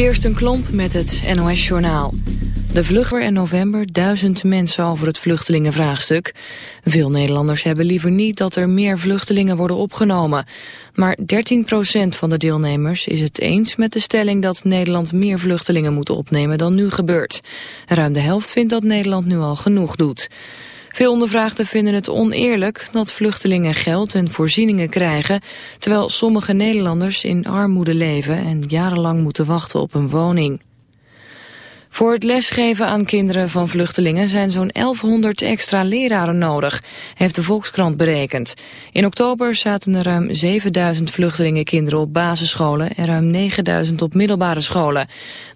Kirsten Klomp met het NOS-journaal. De vlugger in november duizend mensen over het vluchtelingenvraagstuk. Veel Nederlanders hebben liever niet dat er meer vluchtelingen worden opgenomen. Maar 13% van de deelnemers is het eens met de stelling dat Nederland meer vluchtelingen moet opnemen dan nu gebeurt. Ruim de helft vindt dat Nederland nu al genoeg doet. Veel ondervraagden vinden het oneerlijk dat vluchtelingen geld en voorzieningen krijgen, terwijl sommige Nederlanders in armoede leven en jarenlang moeten wachten op een woning. Voor het lesgeven aan kinderen van vluchtelingen zijn zo'n 1100 extra leraren nodig, heeft de Volkskrant berekend. In oktober zaten er ruim 7000 vluchtelingenkinderen op basisscholen en ruim 9000 op middelbare scholen.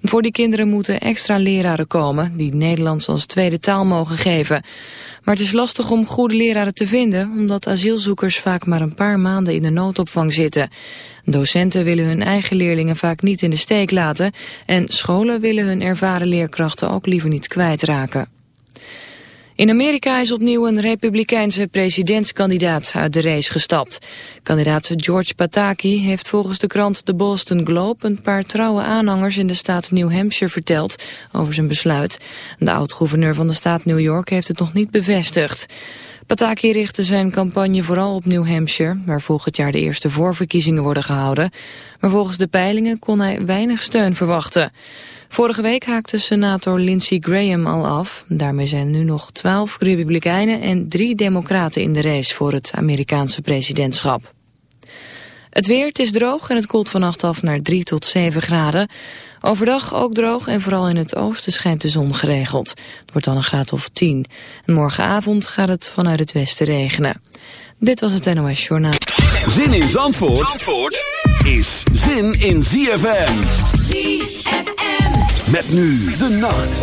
Voor die kinderen moeten extra leraren komen die Nederlands als tweede taal mogen geven. Maar het is lastig om goede leraren te vinden, omdat asielzoekers vaak maar een paar maanden in de noodopvang zitten. Docenten willen hun eigen leerlingen vaak niet in de steek laten en scholen willen hun ervaren leerkrachten ook liever niet kwijtraken. In Amerika is opnieuw een republikeinse presidentskandidaat uit de race gestapt. Kandidaat George Pataki heeft volgens de krant The Boston Globe een paar trouwe aanhangers in de staat New Hampshire verteld over zijn besluit. De oud-gouverneur van de staat New York heeft het nog niet bevestigd. Pataki richtte zijn campagne vooral op New Hampshire, waar volgend jaar de eerste voorverkiezingen worden gehouden. Maar volgens de peilingen kon hij weinig steun verwachten. Vorige week haakte senator Lindsey Graham al af. Daarmee zijn nu nog twaalf republikeinen en drie democraten in de race voor het Amerikaanse presidentschap. Het weer, het is droog en het koelt vannacht af naar 3 tot 7 graden. Overdag ook droog en vooral in het oosten schijnt de zon geregeld. Het wordt dan een graad of 10. En morgenavond gaat het vanuit het westen regenen. Dit was het NOS Journaal. Zin in Zandvoort, Zandvoort is zin in ZFM. ZFM. Met nu de nacht.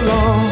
Comes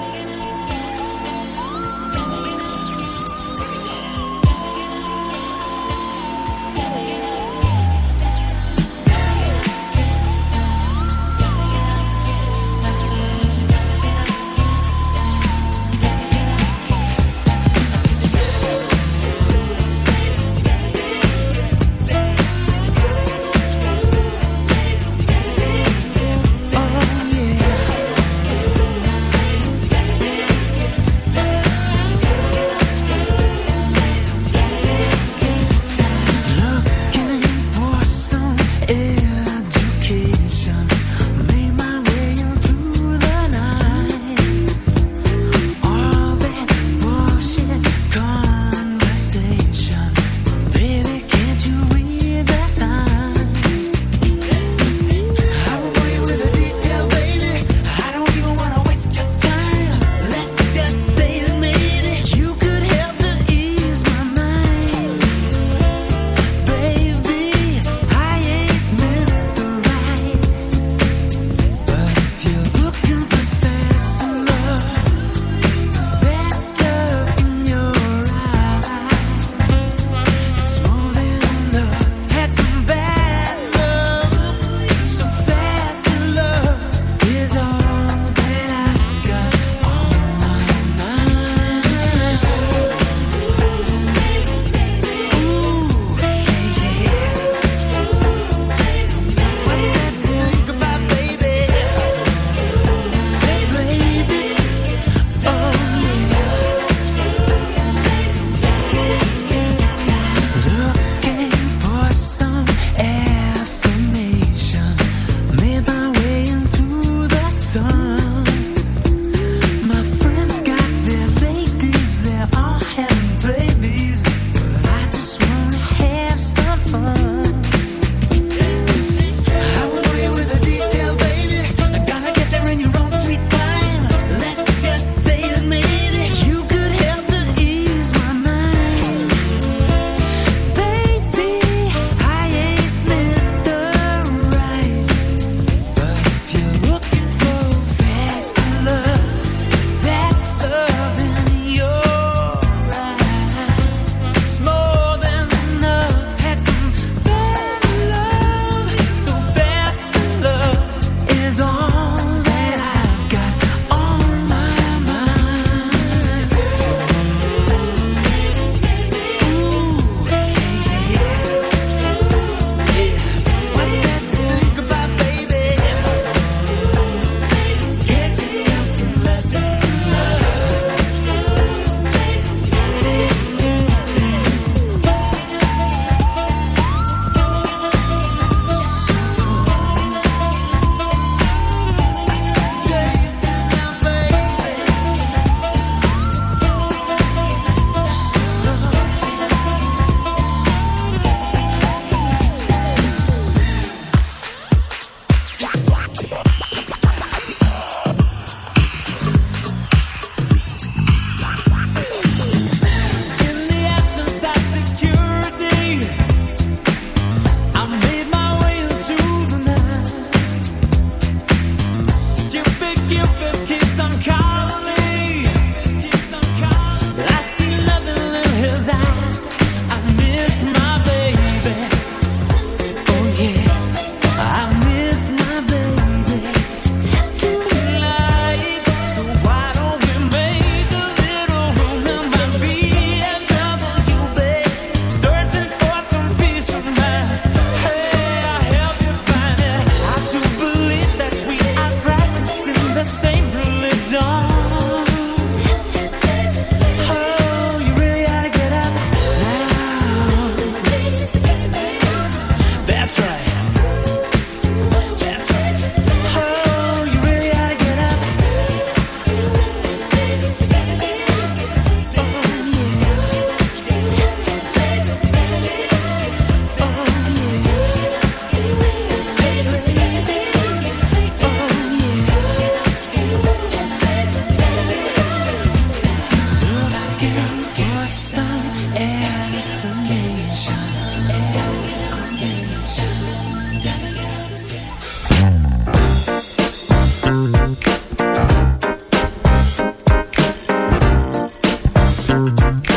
Mm-hmm.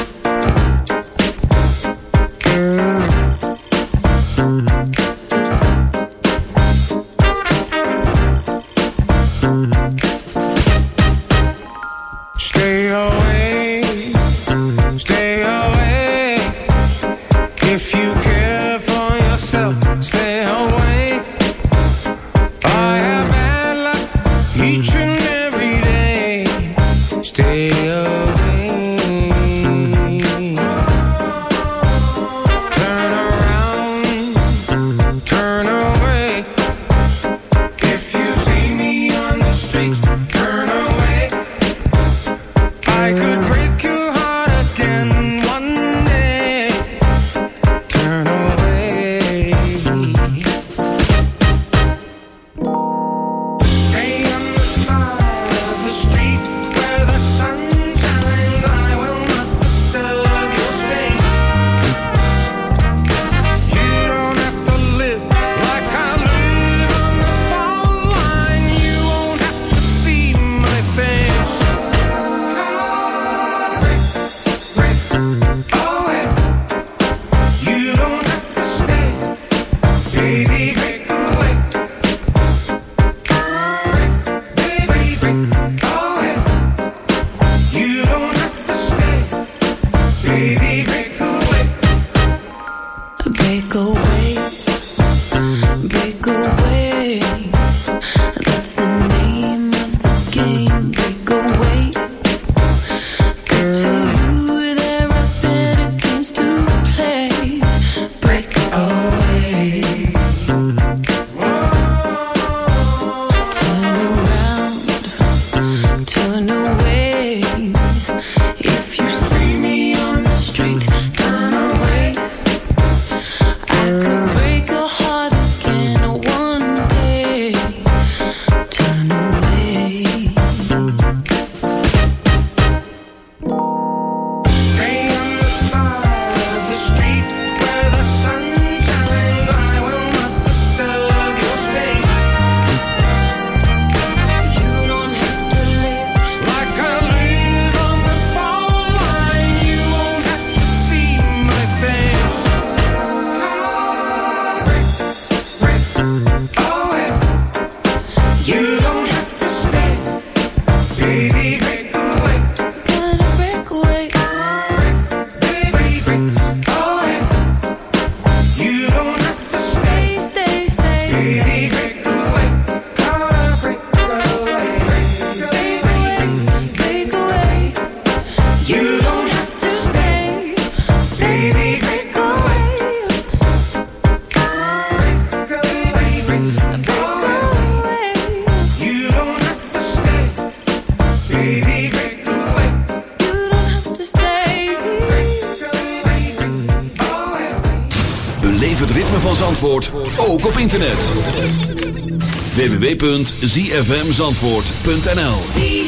www.zfmzandvoort.nl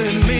in me.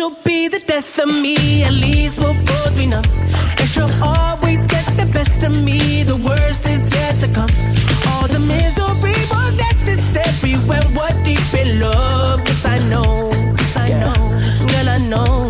she'll be the death of me. At least we'll both be numb. And she'll always get the best of me. The worst is yet to come. All the misery was necessary when we're deep in love. Yes, I know. Yes, I know. Girl, I know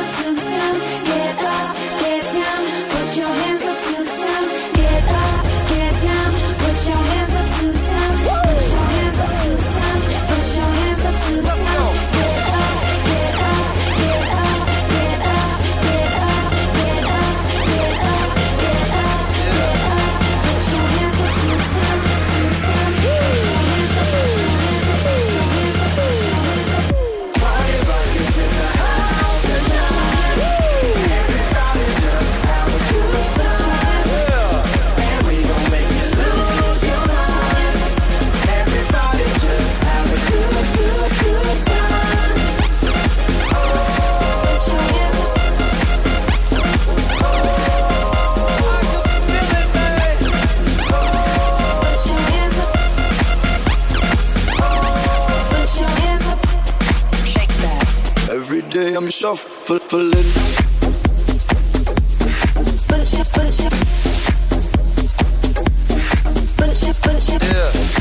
I'm shuffling. Bunch Yeah.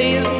feel